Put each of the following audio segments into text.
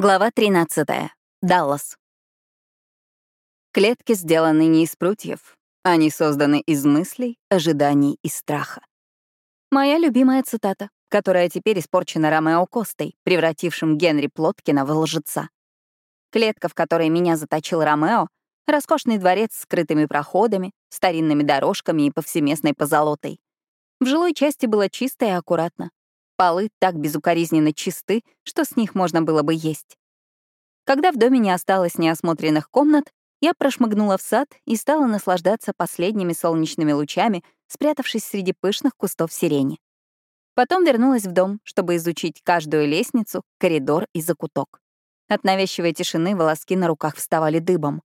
Глава 13. Даллас. Клетки сделаны не из прутьев. Они созданы из мыслей, ожиданий и страха. Моя любимая цитата, которая теперь испорчена Ромео Костой, превратившим Генри Плоткина в лжеца. Клетка, в которой меня заточил Ромео, роскошный дворец с скрытыми проходами, старинными дорожками и повсеместной позолотой. В жилой части было чисто и аккуратно. Полы так безукоризненно чисты, что с них можно было бы есть. Когда в доме не осталось неосмотренных комнат, я прошмыгнула в сад и стала наслаждаться последними солнечными лучами, спрятавшись среди пышных кустов сирени. Потом вернулась в дом, чтобы изучить каждую лестницу, коридор и закуток. От навязчивой тишины волоски на руках вставали дыбом.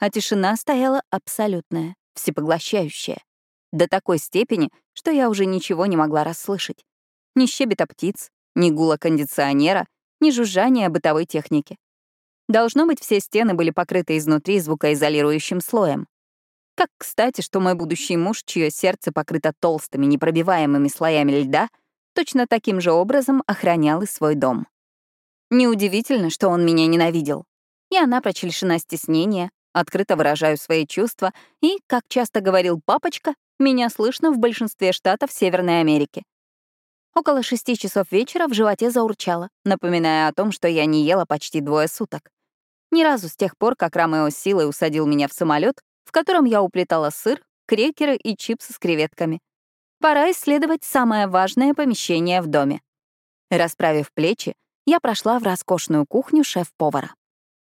А тишина стояла абсолютная, всепоглощающая. До такой степени, что я уже ничего не могла расслышать ни щебета птиц, ни гула кондиционера, ни жужжания бытовой техники. Должно быть, все стены были покрыты изнутри звукоизолирующим слоем. Как кстати, что мой будущий муж, чье сердце покрыто толстыми, непробиваемыми слоями льда, точно таким же образом охранял и свой дом. Неудивительно, что он меня ненавидел. Я напрочь лишена стеснения, открыто выражаю свои чувства, и, как часто говорил папочка, меня слышно в большинстве штатов Северной Америки. Около шести часов вечера в животе заурчало, напоминая о том, что я не ела почти двое суток. Ни разу с тех пор, как Ромео силой усадил меня в самолет, в котором я уплетала сыр, крекеры и чипсы с креветками. Пора исследовать самое важное помещение в доме. Расправив плечи, я прошла в роскошную кухню шеф-повара.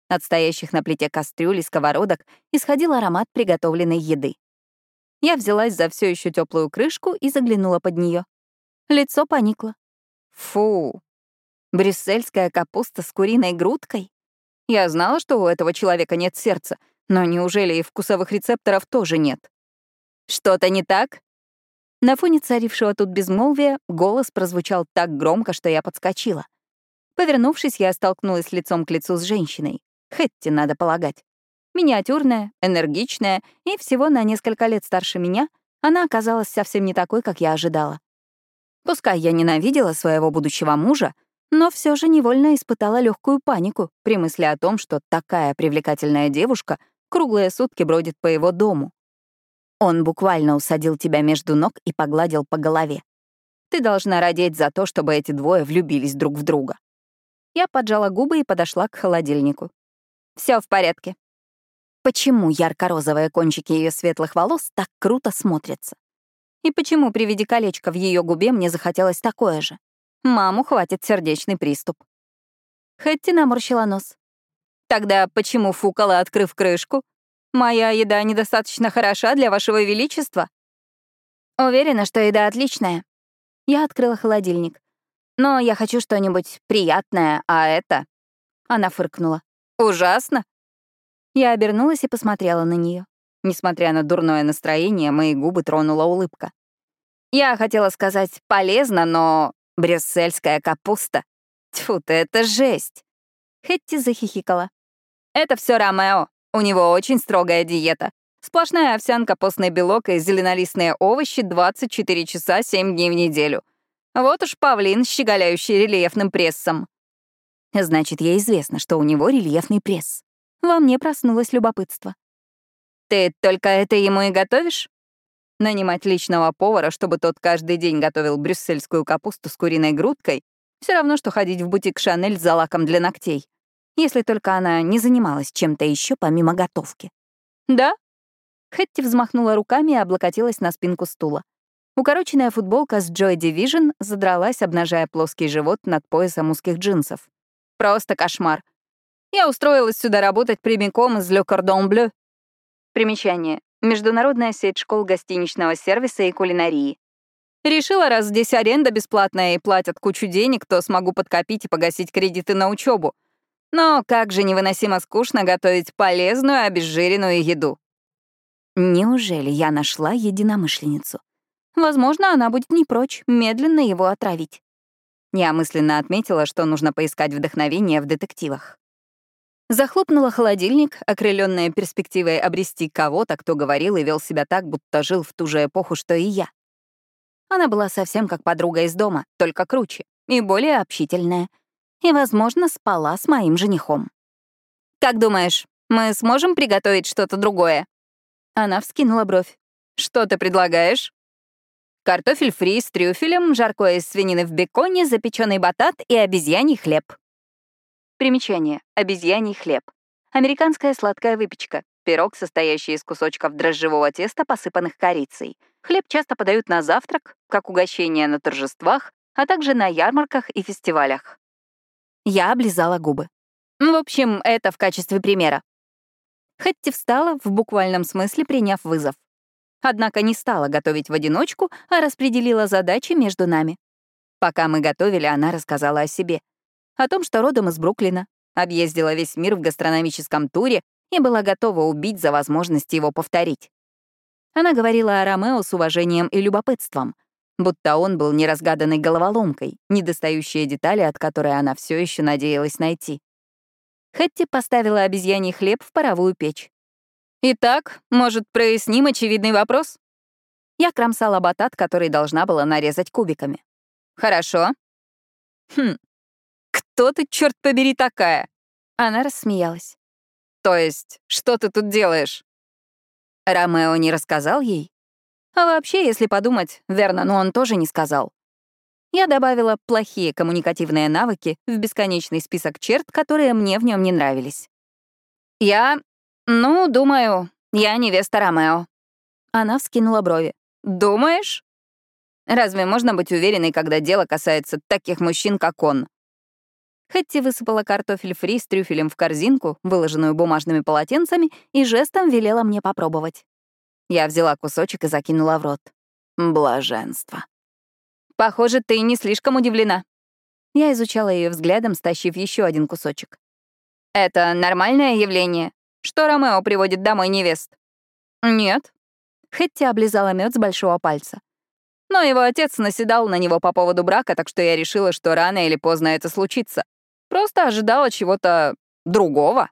От стоящих на плите кастрюль и сковородок исходил аромат приготовленной еды. Я взялась за все еще теплую крышку и заглянула под нее. Лицо поникло. Фу. Брюссельская капуста с куриной грудкой? Я знала, что у этого человека нет сердца, но неужели и вкусовых рецепторов тоже нет? Что-то не так? На фоне царившего тут безмолвия голос прозвучал так громко, что я подскочила. Повернувшись, я столкнулась лицом к лицу с женщиной. Хэтти, надо полагать. Миниатюрная, энергичная и всего на несколько лет старше меня, она оказалась совсем не такой, как я ожидала. Пускай я ненавидела своего будущего мужа, но все же невольно испытала легкую панику при мысли о том, что такая привлекательная девушка круглые сутки бродит по его дому. Он буквально усадил тебя между ног и погладил по голове. Ты должна родить за то, чтобы эти двое влюбились друг в друга. Я поджала губы и подошла к холодильнику. Все в порядке. Почему ярко-розовые кончики ее светлых волос так круто смотрятся? И почему при виде колечка в ее губе мне захотелось такое же? Маму хватит сердечный приступ. Хэтти наморщила нос. Тогда почему фукала, открыв крышку? Моя еда недостаточно хороша для вашего величества? Уверена, что еда отличная. Я открыла холодильник. Но я хочу что-нибудь приятное, а это... Она фыркнула. Ужасно. Я обернулась и посмотрела на нее. Несмотря на дурное настроение, мои губы тронула улыбка. Я хотела сказать «полезно», но брюссельская капуста. Тьфу ты, это жесть. Хетти захихикала. Это все Ромео. У него очень строгая диета. Сплошная овсянка, постный белок и зеленолистные овощи 24 часа 7 дней в неделю. Вот уж павлин, щеголяющий рельефным прессом. Значит, ей известно, что у него рельефный пресс. Во мне проснулось любопытство. Ты только это ему и готовишь? Нанимать личного повара, чтобы тот каждый день готовил брюссельскую капусту с куриной грудкой, все равно, что ходить в бутик Шанель за лаком для ногтей. Если только она не занималась чем-то еще помимо готовки. Да? Хэтти взмахнула руками и облокотилась на спинку стула. Укороченная футболка с Joy Division задралась, обнажая плоский живот над поясом узких джинсов. Просто кошмар. Я устроилась сюда работать прямиком из Le Cordon Bleu. Примечание. Международная сеть школ гостиничного сервиса и кулинарии. Решила, раз здесь аренда бесплатная и платят кучу денег, то смогу подкопить и погасить кредиты на учебу. Но как же невыносимо скучно готовить полезную обезжиренную еду. Неужели я нашла единомышленницу? Возможно, она будет не прочь медленно его отравить. Я мысленно отметила, что нужно поискать вдохновение в детективах. Захлопнула холодильник, окрыленная перспективой обрести кого-то, кто говорил и вел себя так, будто жил в ту же эпоху, что и я. Она была совсем как подруга из дома, только круче и более общительная. и, возможно, спала с моим женихом. «Как думаешь, мы сможем приготовить что-то другое?» Она вскинула бровь. «Что ты предлагаешь?» Картофель фри с трюфелем, жаркое из свинины в беконе, запеченный батат и обезьяний хлеб. Примечание. Обезьяний хлеб. Американская сладкая выпечка. Пирог, состоящий из кусочков дрожжевого теста, посыпанных корицей. Хлеб часто подают на завтрак, как угощение на торжествах, а также на ярмарках и фестивалях. Я облизала губы. В общем, это в качестве примера. Хэтти встала, в буквальном смысле приняв вызов. Однако не стала готовить в одиночку, а распределила задачи между нами. Пока мы готовили, она рассказала о себе. О том, что родом из Бруклина, объездила весь мир в гастрономическом туре и была готова убить за возможность его повторить. Она говорила о Ромео с уважением и любопытством, будто он был неразгаданной головоломкой, недостающие детали, от которой она все еще надеялась найти. Хэтти поставила обезьяний хлеб в паровую печь. Итак, может, проясним очевидный вопрос? Я кромсала батат, который должна была нарезать кубиками. Хорошо. Хм, кто ты, черт побери, такая? Она рассмеялась. То есть, что ты тут делаешь? Ромео не рассказал ей? А вообще, если подумать, верно, но он тоже не сказал. Я добавила плохие коммуникативные навыки в бесконечный список черт, которые мне в нем не нравились. Я «Ну, думаю, я невеста Ромео». Она вскинула брови. «Думаешь?» Разве можно быть уверенной, когда дело касается таких мужчин, как он? Хэтти высыпала картофель фри с трюфелем в корзинку, выложенную бумажными полотенцами, и жестом велела мне попробовать. Я взяла кусочек и закинула в рот. Блаженство. «Похоже, ты не слишком удивлена». Я изучала ее взглядом, стащив еще один кусочек. «Это нормальное явление что Ромео приводит домой невест?» «Нет». Хэтти облизала мед с большого пальца. Но его отец наседал на него по поводу брака, так что я решила, что рано или поздно это случится. Просто ожидала чего-то другого.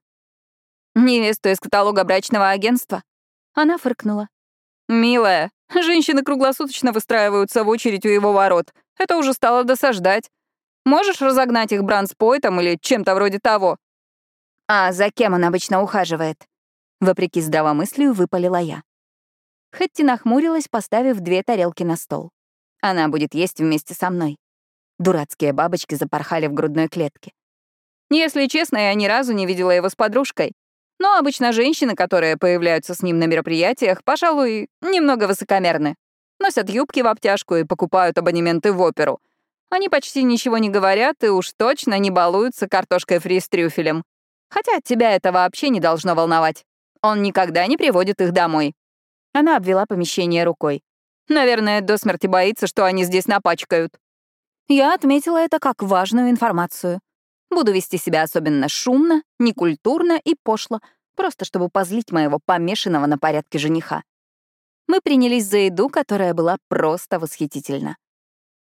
Невесту из каталога брачного агентства. Она фыркнула. «Милая, женщины круглосуточно выстраиваются в очередь у его ворот. Это уже стало досаждать. Можешь разогнать их бранспойтом или чем-то вроде того? А за кем он обычно ухаживает? Вопреки здравомыслию выпалила я. Хэтти нахмурилась, поставив две тарелки на стол. Она будет есть вместе со мной. Дурацкие бабочки запорхали в грудной клетке. Если честно, я ни разу не видела его с подружкой. Но обычно женщины, которые появляются с ним на мероприятиях, пожалуй, немного высокомерны. Носят юбки в обтяжку и покупают абонементы в оперу. Они почти ничего не говорят и уж точно не балуются картошкой фри с трюфелем. Хотя тебя это вообще не должно волновать. Он никогда не приводит их домой». Она обвела помещение рукой. «Наверное, до смерти боится, что они здесь напачкают». Я отметила это как важную информацию. Буду вести себя особенно шумно, некультурно и пошло, просто чтобы позлить моего помешанного на порядке жениха. Мы принялись за еду, которая была просто восхитительна.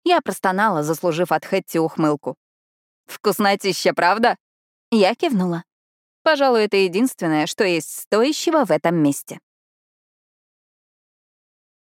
Я простонала, заслужив от Хэтти ухмылку. «Вкуснотища, правда?» Я кивнула. Пожалуй, это единственное, что есть стоящего в этом месте.